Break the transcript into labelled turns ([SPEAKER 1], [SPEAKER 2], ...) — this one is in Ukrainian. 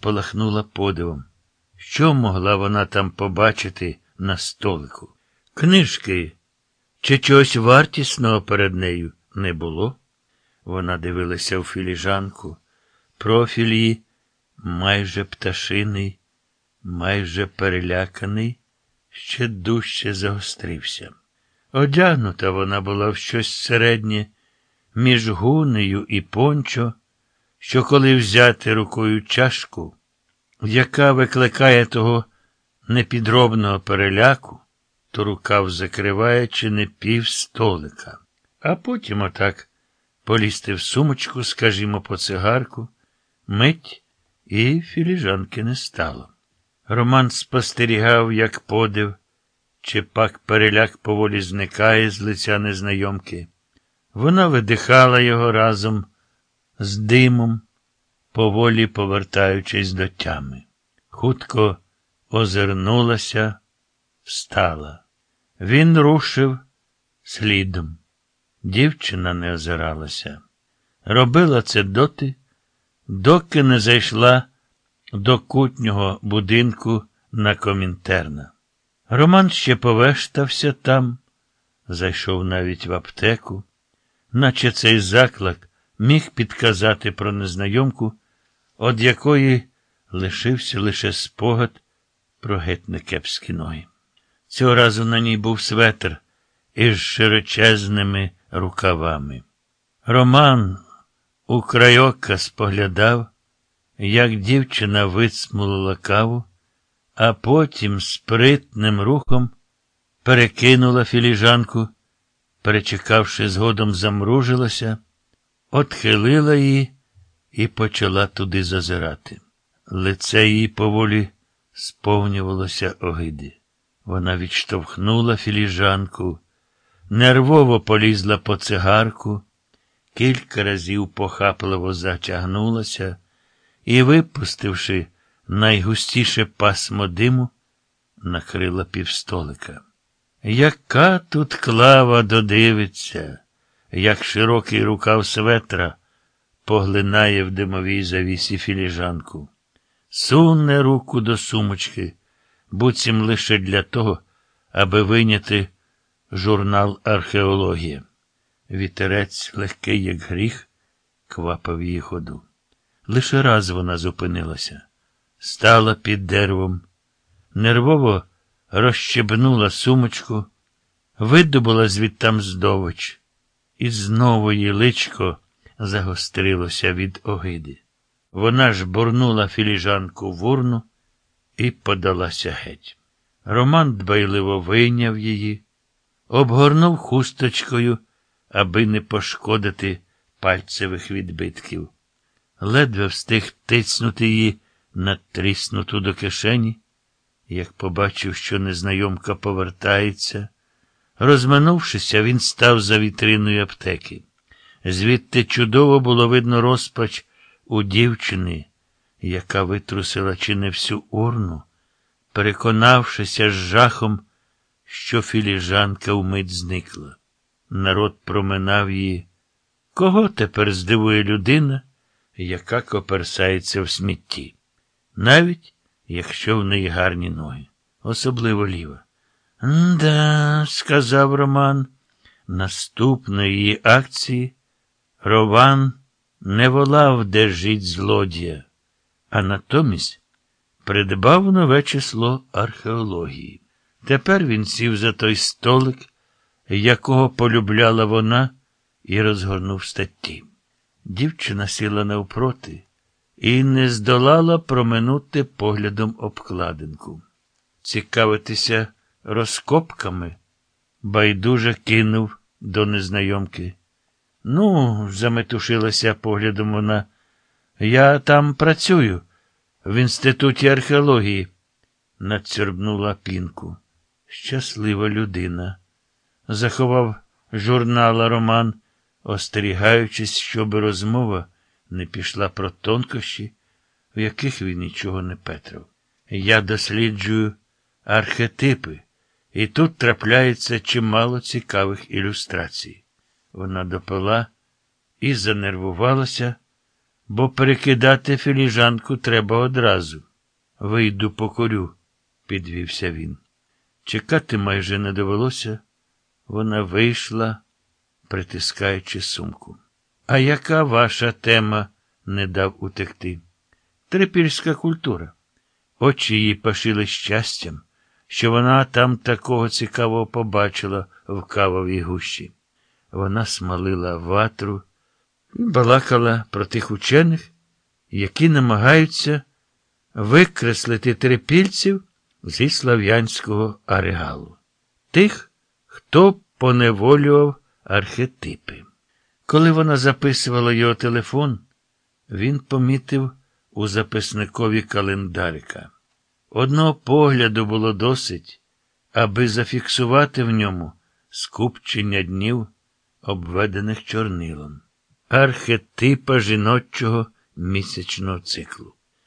[SPEAKER 1] спалахнула подивом. Що могла вона там побачити на столику? Книжки чи чогось вартісного перед нею не було? Вона дивилася в філіжанку. Профіль її майже пташиний, майже переляканий, ще дужче загострився. Одягнута вона була в щось середнє між гунею і пончо, що коли взяти рукою чашку, яка викликає того непідробного переляку, то рукав закриває чи не пів столика, а потім отак полізти в сумочку, скажімо, по цигарку, мить і філіжанки не стало. Роман спостерігав, як подив, чи пак переляк поволі зникає з лиця незнайомки. Вона видихала його разом з димом, поволі повертаючись до тями. Хутко озирнулася, встала. Він рушив слідом. Дівчина не озиралася. Робила це доти, доки не зайшла до кутнього будинку на комінтерна. Роман ще повештався там, зайшов навіть в аптеку, наче цей заклик міг підказати про незнайомку, од якої лишився лише спогад про геть некепські ноги. Цього разу на ній був светр із широчезними рукавами. Роман у крайока споглядав, як дівчина вицмулила каву, а потім спритним рухом перекинула філіжанку, перечекавши, згодом замружилася, отхилила її і почала туди зазирати. Лице її поволі сповнювалося огиди. Вона відштовхнула філіжанку, нервово полізла по цигарку, кілька разів похапливо затягнулася і, випустивши найгустіше пасмо диму, накрила півстолика. Яка тут клава додивиться, як широкий рукав светра поглинає в димовій завісі філіжанку, суне руку до сумочки, буцім лише для того, аби виняти журнал археологія. Вітерець, легкий, як гріх, квапав її ходу. Лише раз вона зупинилася, стала під деревом, нервово розщебнула сумочку, видобула звідтам здович, і знову її личко загострилося від огиди. Вона ж бурнула філіжанку в урну і подалася геть. Роман дбайливо вийняв її, обгорнув хусточкою, аби не пошкодити пальцевих відбитків. Ледве встиг тицнути її натріснуту до кишені, як побачив, що незнайомка повертається. Розминувшися, він став за вітриною аптеки. Звідти чудово було видно розпач у дівчини, яка витрусила чи не всю урну, переконавшися з жахом, що філіжанка вмить зникла. Народ проминав її. Кого тепер здивує людина, яка коперсається в смітті? Навіть якщо в неї гарні ноги, особливо ліва. Да, сказав Роман. Наступної акції Роман не волав держіть злодія, а натомість придбав нове число археології. Тепер він сів за той столик, якого полюбляла вона, і розгорнув статті. Дівчина сіла навпроти і не здолала проминути поглядом обкладинку. Цікавитися розкопками, байдуже кинув до незнайомки. Ну, заметушилася поглядом вона. Я там працюю, в інституті археології, надсьорбнула пінку. Щаслива людина. Заховав журнала Роман, остерігаючись, щоб розмова не пішла про тонкощі, в яких він нічого не петрив. Я досліджую архетипи, і тут трапляється чимало цікавих ілюстрацій. Вона допила і занервувалася, бо перекидати філіжанку треба одразу. Вийду покурю, підвівся він. Чекати майже не довелося. Вона вийшла, притискаючи сумку. А яка ваша тема? не дав утекти. Трипільська культура. Очі її пашили щастям, що вона там такого цікавого побачила в кавовій гущі. Вона смалила ватру і балакала про тих учених, які намагаються викреслити трипільців зі слав'янського ареалу. Тих, хто поневолював архетипи. Коли вона записувала його телефон, він помітив у записникові календарика. Одного погляду було досить, аби зафіксувати в ньому скупчення днів, обведених чорнилом, архетипа жіночого місячного циклу.